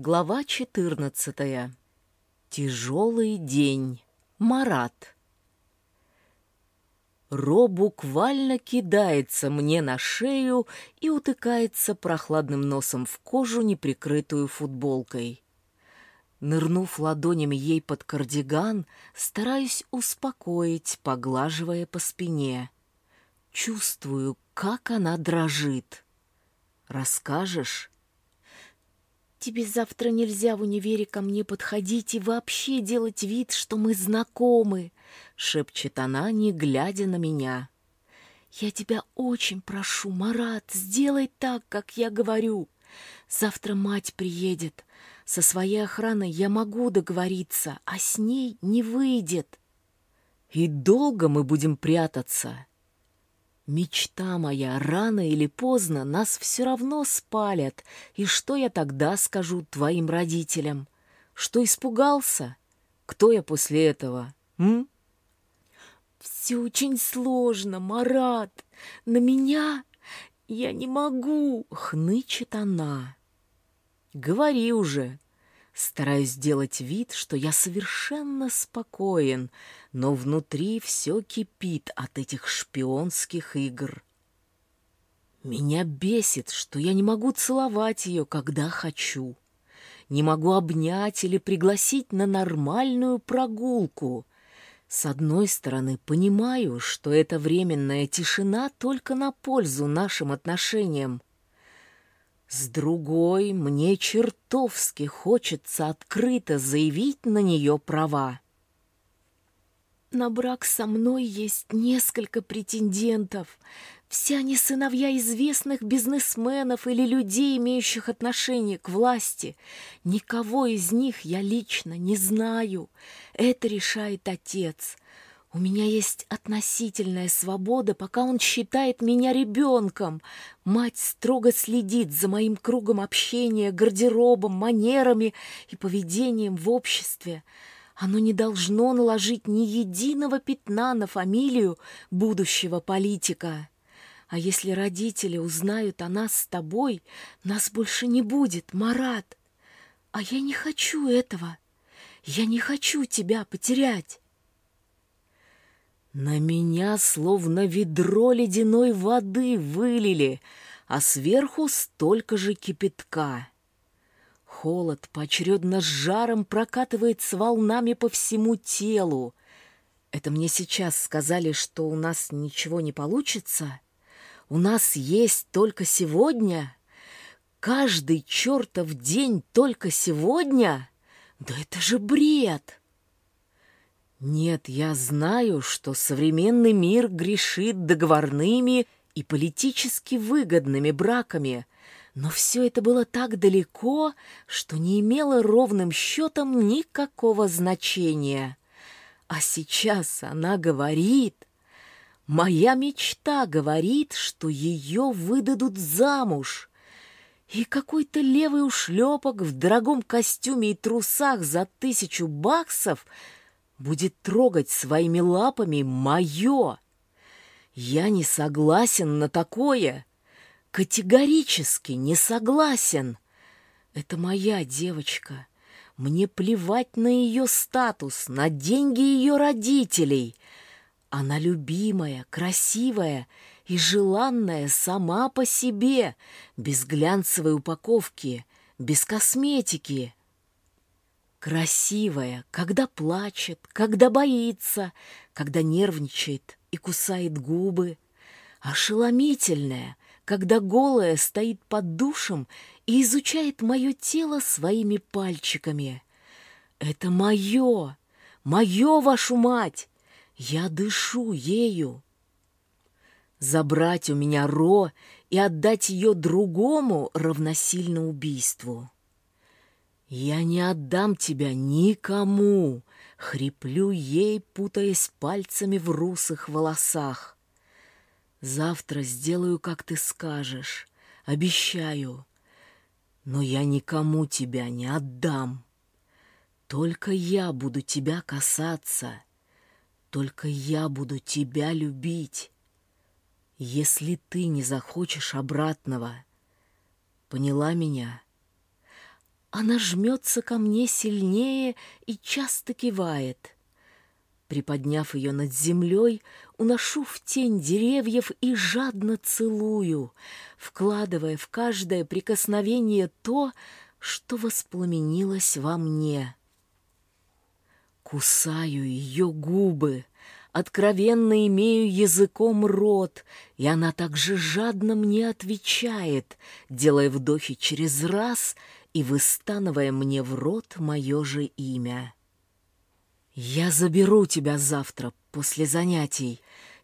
Глава 14. Тяжелый день. Марат. Ро буквально кидается мне на шею и утыкается прохладным носом в кожу, неприкрытую футболкой. Нырнув ладонями ей под кардиган, стараюсь успокоить, поглаживая по спине. Чувствую, как она дрожит. «Расскажешь?» Тебе завтра нельзя в универе ко мне подходить и вообще делать вид, что мы знакомы, шепчет она, не глядя на меня. Я тебя очень прошу, Марат, сделай так, как я говорю. Завтра мать приедет. Со своей охраной я могу договориться, а с ней не выйдет. И долго мы будем прятаться? Мечта моя, рано или поздно нас все равно спалят. И что я тогда скажу твоим родителям? Что испугался? Кто я после этого, м? Все очень сложно, Марат. На меня я не могу, хнычет она. Говори уже, Стараюсь сделать вид, что я совершенно спокоен, но внутри все кипит от этих шпионских игр. Меня бесит, что я не могу целовать ее, когда хочу. Не могу обнять или пригласить на нормальную прогулку. С одной стороны, понимаю, что эта временная тишина только на пользу нашим отношениям. С другой, мне чертовски хочется открыто заявить на нее права. На брак со мной есть несколько претендентов. Все они сыновья известных бизнесменов или людей, имеющих отношение к власти. Никого из них я лично не знаю. Это решает отец. У меня есть относительная свобода, пока он считает меня ребенком. Мать строго следит за моим кругом общения, гардеробом, манерами и поведением в обществе. Оно не должно наложить ни единого пятна на фамилию будущего политика. А если родители узнают о нас с тобой, нас больше не будет, Марат. А я не хочу этого. Я не хочу тебя потерять. На меня словно ведро ледяной воды вылили, а сверху столько же кипятка. Холод поочередно с жаром прокатывается волнами по всему телу. Это мне сейчас сказали, что у нас ничего не получится? У нас есть только сегодня? Каждый чертов день только сегодня? Да это же бред! Нет, я знаю, что современный мир грешит договорными и политически выгодными браками, но все это было так далеко, что не имело ровным счетом никакого значения. А сейчас она говорит... Моя мечта говорит, что ее выдадут замуж. И какой-то левый ушлепок в дорогом костюме и трусах за тысячу баксов — будет трогать своими лапами мое. Я не согласен на такое. Категорически не согласен. Это моя девочка. Мне плевать на ее статус, на деньги ее родителей. Она любимая, красивая и желанная сама по себе, без глянцевой упаковки, без косметики. Красивая, когда плачет, когда боится, когда нервничает и кусает губы. Ошеломительная, когда голая стоит под душем и изучает мое тело своими пальчиками. Это мое, мое, вашу мать! Я дышу ею. Забрать у меня Ро и отдать ее другому равносильно убийству. «Я не отдам тебя никому!» — хриплю ей, путаясь пальцами в русых волосах. «Завтра сделаю, как ты скажешь, обещаю, но я никому тебя не отдам. Только я буду тебя касаться, только я буду тебя любить, если ты не захочешь обратного. Поняла меня?» Она жмется ко мне сильнее и часто кивает. Приподняв ее над землей, уношу в тень деревьев и жадно целую, вкладывая в каждое прикосновение то, что воспламенилось во мне. Кусаю ее губы, откровенно имею языком рот, и она также жадно мне отвечает, делая вдохи через раз и выстанывая мне в рот мое же имя. «Я заберу тебя завтра, после занятий»,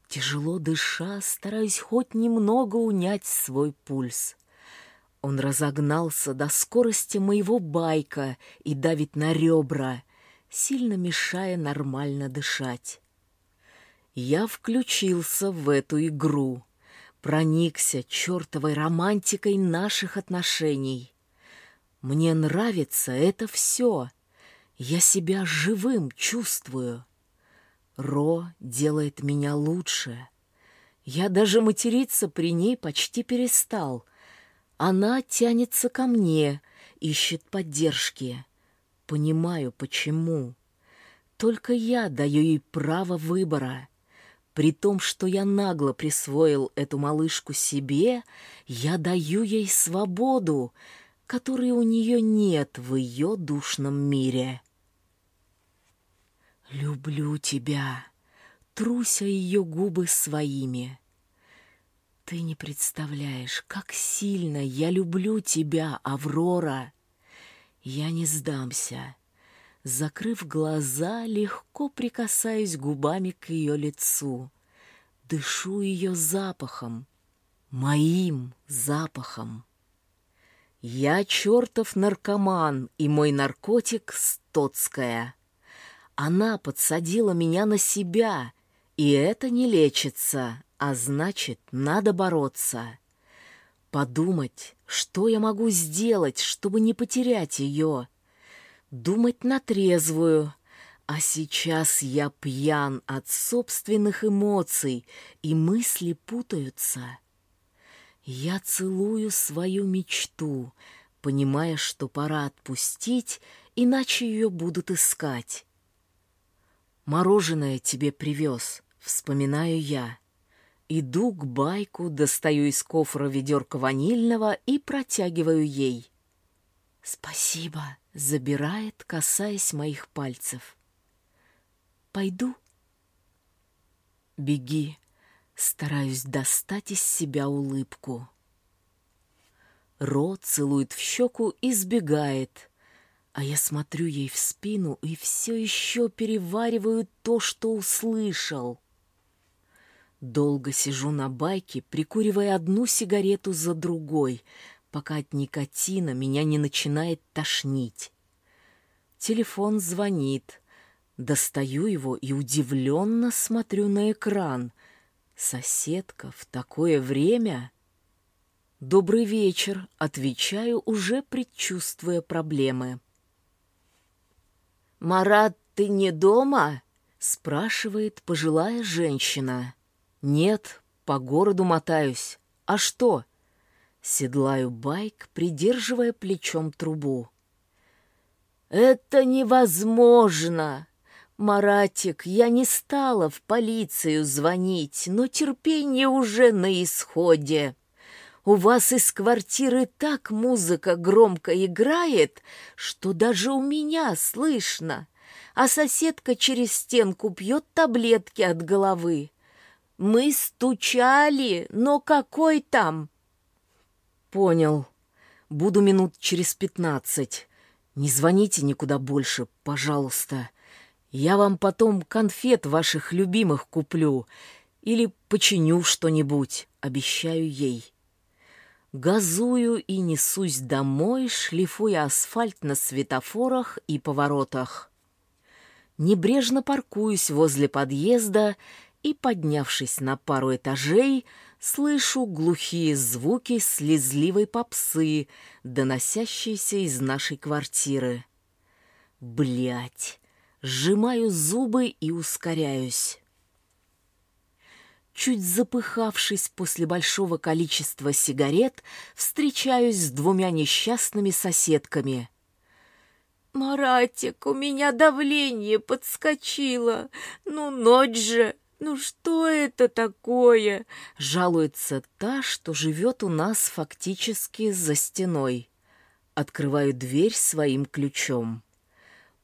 Тяжело дыша, стараюсь хоть немного унять свой пульс. Он разогнался до скорости моего байка и давит на ребра, сильно мешая нормально дышать. Я включился в эту игру, проникся чертовой романтикой наших отношений. Мне нравится это все. Я себя живым чувствую. Ро делает меня лучше. Я даже материться при ней почти перестал — она тянется ко мне, ищет поддержки. Понимаю, почему. Только я даю ей право выбора. При том, что я нагло присвоил эту малышку себе, я даю ей свободу, которой у нее нет в ее душном мире. «Люблю тебя», труся ее губы своими. Ты не представляешь, как сильно я люблю тебя, Аврора. Я не сдамся. Закрыв глаза, легко прикасаюсь губами к ее лицу. Дышу ее запахом, моим запахом. Я чертов наркоман, и мой наркотик — Стоцкая. Она подсадила меня на себя, и это не лечится, а значит, надо бороться. Подумать, что я могу сделать, чтобы не потерять ее. Думать на трезвую. А сейчас я пьян от собственных эмоций, и мысли путаются. Я целую свою мечту, понимая, что пора отпустить, иначе ее будут искать. «Мороженое тебе привез», — вспоминаю я. Иду к байку, достаю из кофра ведерко ванильного и протягиваю ей. «Спасибо», — забирает, касаясь моих пальцев. «Пойду?» «Беги», — стараюсь достать из себя улыбку. Рот целует в щеку и сбегает, а я смотрю ей в спину и все еще перевариваю то, что услышал. Долго сижу на байке, прикуривая одну сигарету за другой, пока от никотина меня не начинает тошнить. Телефон звонит. Достаю его и удивленно смотрю на экран. Соседка в такое время... «Добрый вечер», — отвечаю, уже предчувствуя проблемы. «Марат, ты не дома?» — спрашивает пожилая женщина. «Нет, по городу мотаюсь. А что?» Седлаю байк, придерживая плечом трубу. «Это невозможно!» «Маратик, я не стала в полицию звонить, но терпение уже на исходе. У вас из квартиры так музыка громко играет, что даже у меня слышно, а соседка через стенку пьет таблетки от головы. Мы стучали, но какой там? Понял. Буду минут через пятнадцать. Не звоните никуда больше, пожалуйста. Я вам потом конфет ваших любимых куплю или починю что-нибудь, обещаю ей. Газую и несусь домой, шлифуя асфальт на светофорах и поворотах. Небрежно паркуюсь возле подъезда и, поднявшись на пару этажей, слышу глухие звуки слезливой попсы, доносящиеся из нашей квартиры. Блять! Сжимаю зубы и ускоряюсь. Чуть запыхавшись после большого количества сигарет, встречаюсь с двумя несчастными соседками. Маратик, у меня давление подскочило. Ну, ночь же, ну что это такое? Жалуется та, что живет у нас фактически за стеной. Открываю дверь своим ключом.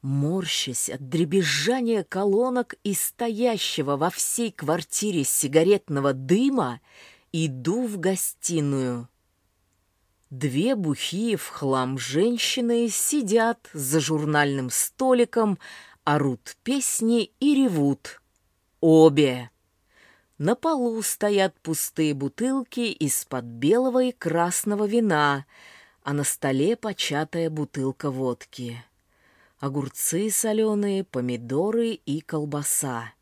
Морщась от дребезжания колонок и стоящего во всей квартире сигаретного дыма, иду в гостиную. Две бухие в хлам женщины сидят за журнальным столиком, орут песни и ревут. Обе. На полу стоят пустые бутылки из-под белого и красного вина, а на столе початая бутылка водки. Огурцы соленые, помидоры и колбаса.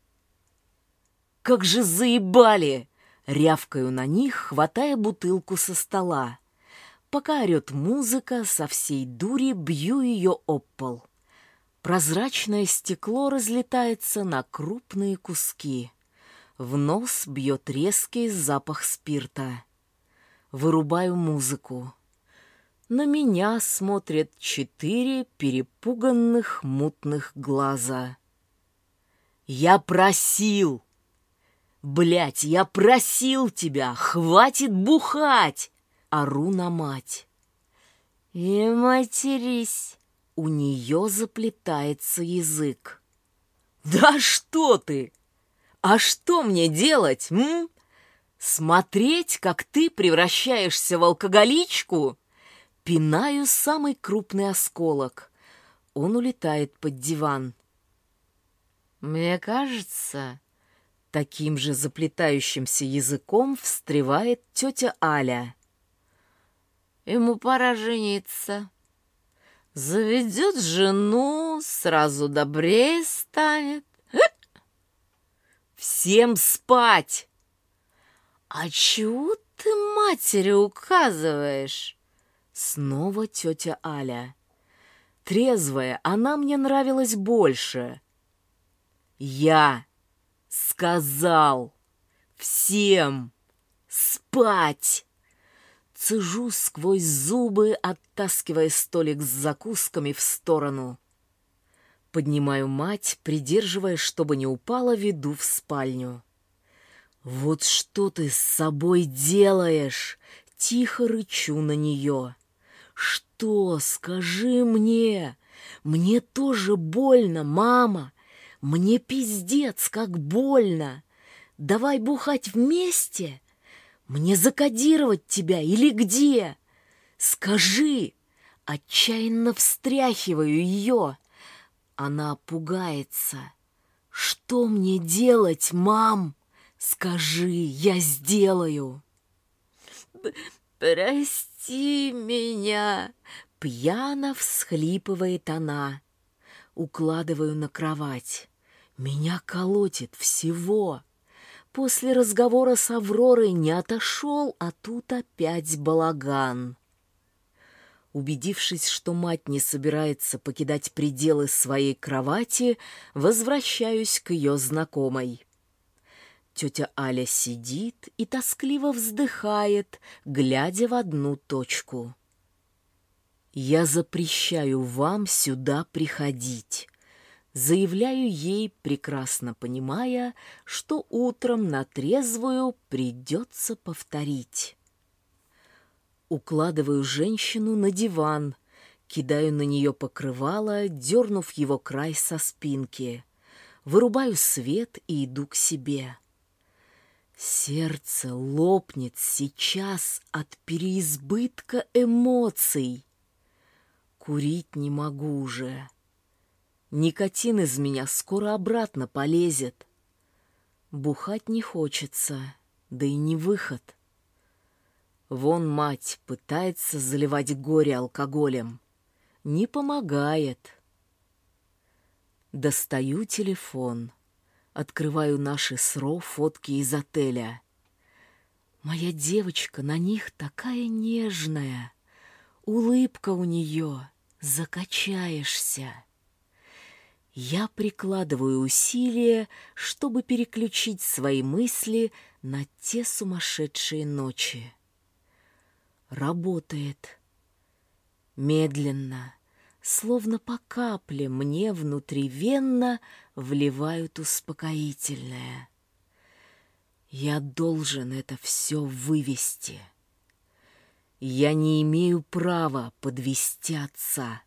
«Как же заебали!» Рявкаю на них, хватая бутылку со стола. Пока орет музыка, со всей дури бью ее об пол. Прозрачное стекло разлетается на крупные куски. В нос бьет резкий запах спирта. Вырубаю музыку. На меня смотрят четыре перепуганных мутных глаза. «Я просил!» Блять, я просил тебя, хватит бухать! ору на мать. «И матерись!» У нее заплетается язык. «Да что ты! А что мне делать, м? Смотреть, как ты превращаешься в алкоголичку?» Пинаю самый крупный осколок. Он улетает под диван. «Мне кажется, Таким же заплетающимся языком встревает тетя Аля. Ему пора жениться. Заведет жену, сразу добрее станет. Всем спать! А чего ты матери указываешь? Снова тетя Аля. Трезвая, она мне нравилась больше. Я сказал всем спать. Цежу сквозь зубы, оттаскивая столик с закусками в сторону. Поднимаю мать, придерживая, чтобы не упала, веду в спальню. «Вот что ты с собой делаешь?» Тихо рычу на нее. «Что? Скажи мне! Мне тоже больно, мама! Мне пиздец, как больно! Давай бухать вместе!» Мне закодировать тебя или где? Скажи!» Отчаянно встряхиваю ее. Она пугается. «Что мне делать, мам? Скажи, я сделаю!» «Прости меня!» Пьяно всхлипывает она. Укладываю на кровать. Меня колотит всего. После разговора с Авророй не отошел, а тут опять балаган. Убедившись, что мать не собирается покидать пределы своей кровати, возвращаюсь к ее знакомой. Тетя Аля сидит и тоскливо вздыхает, глядя в одну точку. «Я запрещаю вам сюда приходить. Заявляю ей, прекрасно понимая, что утром на трезвую придется повторить. Укладываю женщину на диван, кидаю на нее покрывало, дернув его край со спинки. Вырубаю свет и иду к себе. Сердце лопнет сейчас от переизбытка эмоций. Курить не могу уже. Никотин из меня скоро обратно полезет. Бухать не хочется, да и не выход. Вон мать пытается заливать горе алкоголем. Не помогает. Достаю телефон. Открываю наши СРО фотки из отеля. Моя девочка на них такая нежная. Улыбка у нее, закачаешься. Я прикладываю усилия, чтобы переключить свои мысли на те сумасшедшие ночи. Работает. Медленно, словно по капле мне внутривенно вливают успокоительное. Я должен это все вывести. Я не имею права подвести отца.